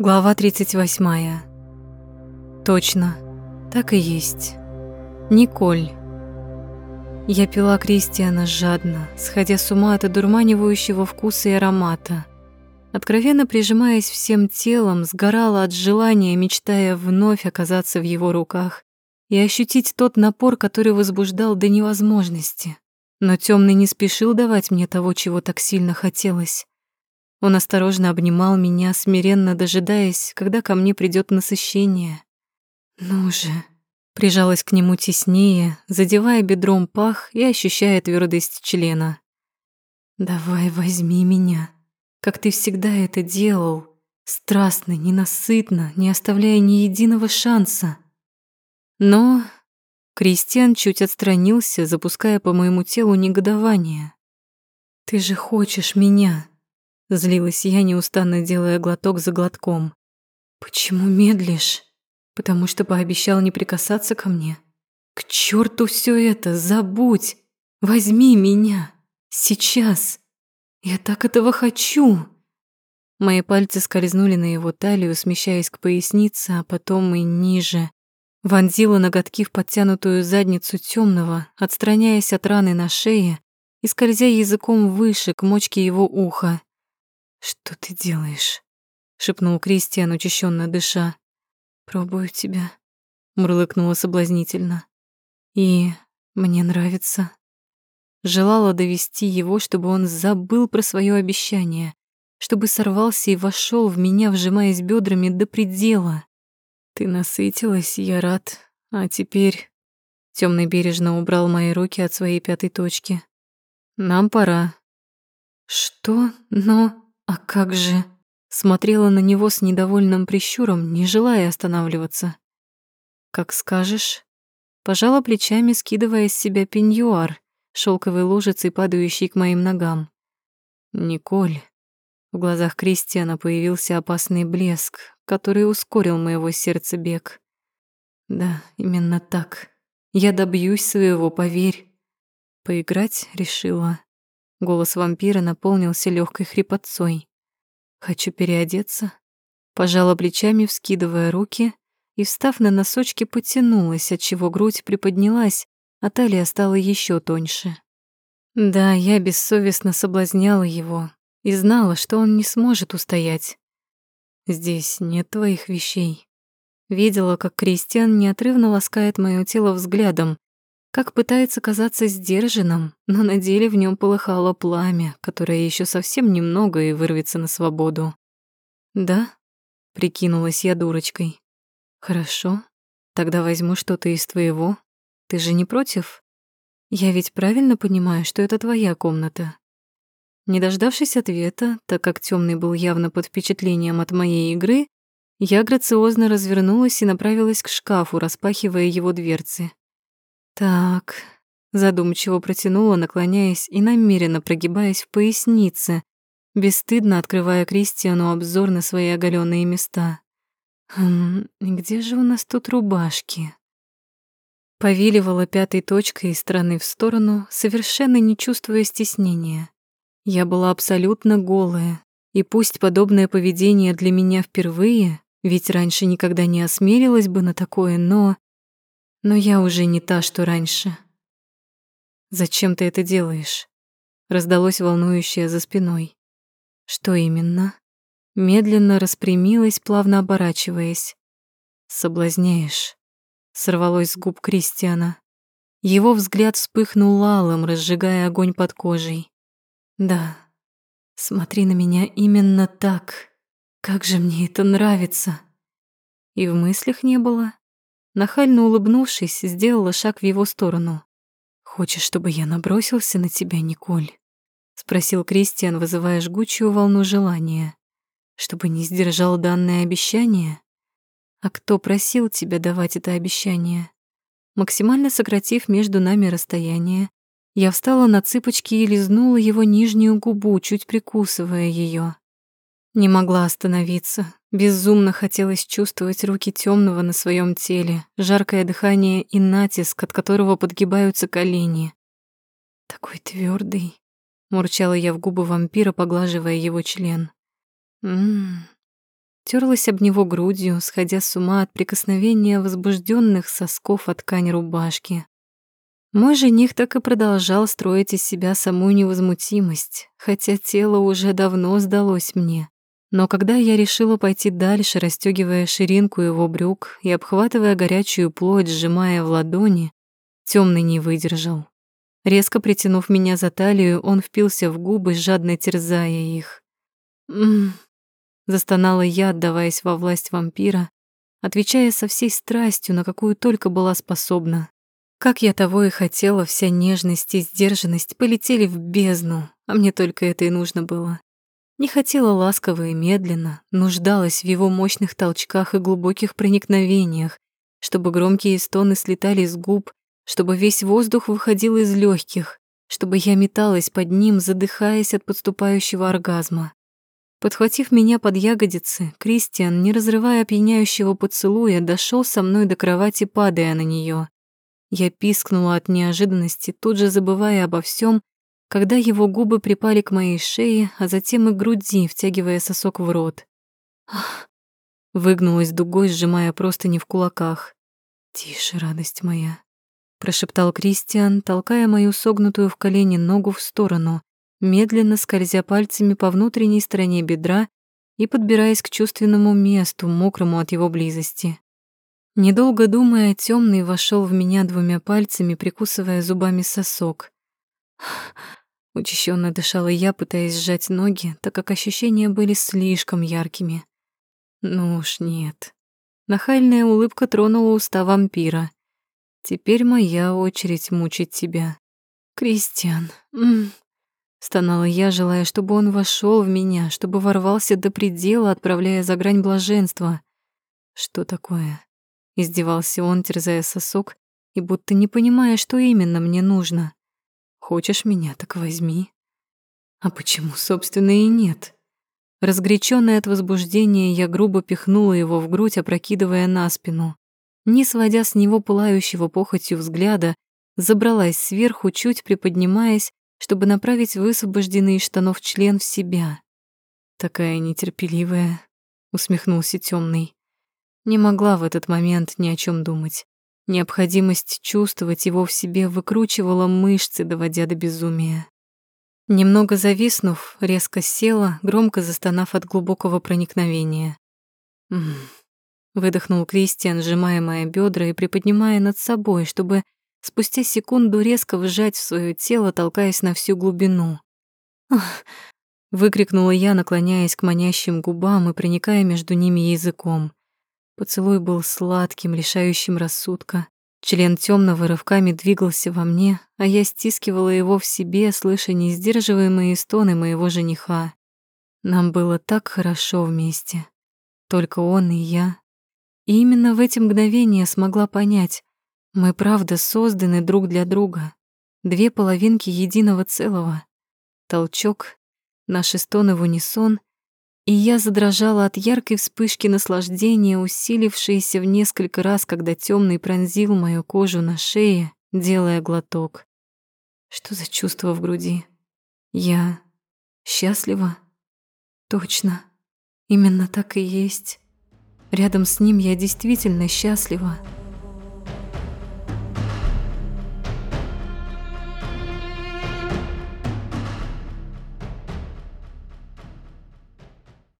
Глава 38. Точно, так и есть. Николь. Я пила Кристиана жадно, сходя с ума от одурманивающего вкуса и аромата. Откровенно прижимаясь всем телом, сгорала от желания, мечтая вновь оказаться в его руках и ощутить тот напор, который возбуждал до невозможности. Но темный не спешил давать мне того, чего так сильно хотелось. Он осторожно обнимал меня, смиренно дожидаясь, когда ко мне придет насыщение. «Ну же!» Прижалась к нему теснее, задевая бедром пах и ощущая твердость члена. «Давай возьми меня, как ты всегда это делал, страстно, ненасытно, не оставляя ни единого шанса». Но Кристиан чуть отстранился, запуская по моему телу негодование. «Ты же хочешь меня!» Злилась я, неустанно делая глоток за глотком. «Почему медлишь? Потому что пообещал не прикасаться ко мне? К черту все это, забудь! Возьми меня! Сейчас! Я так этого хочу!» Мои пальцы скользнули на его талию, смещаясь к пояснице, а потом и ниже, Вонзила ноготки в подтянутую задницу темного, отстраняясь от раны на шее и скользя языком выше к мочке его уха. «Что ты делаешь?» — шепнул Кристиан, учащенно дыша. «Пробую тебя», — мурлыкнула соблазнительно. «И мне нравится». Желала довести его, чтобы он забыл про свое обещание, чтобы сорвался и вошел в меня, вжимаясь бедрами до предела. Ты насытилась, я рад. А теперь... Темный бережно убрал мои руки от своей пятой точки. Нам пора. Что? Но... А как же? Смотрела на него с недовольным прищуром, не желая останавливаться. Как скажешь. Пожала плечами, скидывая с себя пеньюар, шелковой лужицей, падающей к моим ногам. Николь. В глазах Кристиана появился опасный блеск, который ускорил моего сердца бег. Да, именно так. Я добьюсь своего, поверь. Поиграть решила. Голос вампира наполнился легкой хрипотцой. Хочу переодеться. Пожала плечами, вскидывая руки, и, встав на носочки, потянулась, отчего грудь приподнялась, а талия стала еще тоньше. Да, я бессовестно соблазняла его и знала, что он не сможет устоять. Здесь нет твоих вещей. Видела, как Кристиан неотрывно ласкает моё тело взглядом, как пытается казаться сдержанным, но на деле в нём полыхало пламя, которое ещё совсем немного и вырвется на свободу. «Да?» — прикинулась я дурочкой. «Хорошо, тогда возьму что-то из твоего. Ты же не против? Я ведь правильно понимаю, что это твоя комната?» Не дождавшись ответа, так как темный был явно под впечатлением от моей игры, я грациозно развернулась и направилась к шкафу, распахивая его дверцы. «Так», — задумчиво протянула, наклоняясь и намеренно прогибаясь в пояснице, бесстыдно открывая Кристиану обзор на свои оголенные места. «Хм, где же у нас тут рубашки?» Повиливала пятой точкой из стороны в сторону, совершенно не чувствуя стеснения. Я была абсолютно голая, и пусть подобное поведение для меня впервые, ведь раньше никогда не осмелилась бы на такое, но... Но я уже не та, что раньше. «Зачем ты это делаешь?» Раздалось волнующее за спиной. «Что именно?» Медленно распрямилась, плавно оборачиваясь. «Соблазняешь», — сорвалось с губ Кристиана. Его взгляд вспыхнул алым, разжигая огонь под кожей. Да, смотри на меня именно так. Как же мне это нравится. И в мыслях не было. Нахально улыбнувшись, сделала шаг в его сторону. «Хочешь, чтобы я набросился на тебя, Николь?» — спросил Кристиан, вызывая жгучую волну желания. «Чтобы не сдержал данное обещание? А кто просил тебя давать это обещание?» Максимально сократив между нами расстояние, я встала на цыпочки и лизнула его нижнюю губу, чуть прикусывая ее. Не могла остановиться. Безумно хотелось чувствовать руки темного на своем теле, жаркое дыхание и натиск, от которого подгибаются колени. Такой твердый, мурчала я в губы вампира, поглаживая его член. Мм. терлась об него грудью, сходя с ума от прикосновения возбужденных сосков от ткани рубашки. Мой жених так и продолжал строить из себя самую невозмутимость, хотя тело уже давно сдалось мне. Но когда я решила пойти дальше, расстёгивая ширинку его брюк и обхватывая горячую плоть, сжимая в ладони, темный не выдержал. Резко притянув меня за талию, он впился в губы, жадно терзая их. «М-м-м», застонала я, отдаваясь во власть вампира, отвечая со всей страстью, на какую только была способна. Как я того и хотела, вся нежность и сдержанность полетели в бездну, а мне только это и нужно было. Не хотела ласково и медленно, нуждалась в его мощных толчках и глубоких проникновениях, чтобы громкие стоны слетали с губ, чтобы весь воздух выходил из легких, чтобы я металась под ним, задыхаясь от подступающего оргазма. Подхватив меня под ягодицы, Кристиан, не разрывая опьяняющего поцелуя, дошел со мной до кровати, падая на нее. Я пискнула от неожиданности, тут же забывая обо всем когда его губы припали к моей шее, а затем и груди, втягивая сосок в рот. Ах, выгнулась дугой, сжимая простыни в кулаках. «Тише, радость моя», — прошептал Кристиан, толкая мою согнутую в колени ногу в сторону, медленно скользя пальцами по внутренней стороне бедра и подбираясь к чувственному месту, мокрому от его близости. Недолго думая, темный вошел в меня двумя пальцами, прикусывая зубами сосок. Учащенно дышала я, пытаясь сжать ноги, так как ощущения были слишком яркими. Ну уж нет. Нахальная улыбка тронула уста вампира. Теперь моя очередь мучить тебя. Кристиан. М Стонала я, желая, чтобы он вошел в меня, чтобы ворвался до предела, отправляя за грань блаженства. Что такое? Издевался он, терзая сосок, и будто не понимая, что именно мне нужно. Хочешь меня, так возьми. А почему, собственно, и нет? Разгорячённая от возбуждения, я грубо пихнула его в грудь, опрокидывая на спину. Не сводя с него пылающего похотью взгляда, забралась сверху, чуть приподнимаясь, чтобы направить высвобожденный из штанов член в себя. «Такая нетерпеливая», — усмехнулся темный. Не могла в этот момент ни о чем думать. Необходимость чувствовать его в себе выкручивала мышцы, доводя до безумия. Немного зависнув, резко села, громко застонав от глубокого проникновения. «М выдохнул Кристиан, сжимая мои бедра и приподнимая над собой, чтобы спустя секунду резко вжать в свое тело, толкаясь на всю глубину. Выкрикнула я, наклоняясь к манящим губам и проникая между ними языком. Поцелуй был сладким, лишающим рассудка. Член темного рывками двигался во мне, а я стискивала его в себе, слыша несдерживаемые стоны моего жениха. Нам было так хорошо вместе. Только он и я. И именно в эти мгновения смогла понять, мы правда созданы друг для друга. Две половинки единого целого. Толчок, наши стоны в унисон, и я задрожала от яркой вспышки наслаждения, усилившейся в несколько раз, когда темный пронзил мою кожу на шее, делая глоток. Что за чувство в груди? Я счастлива? Точно. Именно так и есть. Рядом с ним я действительно счастлива.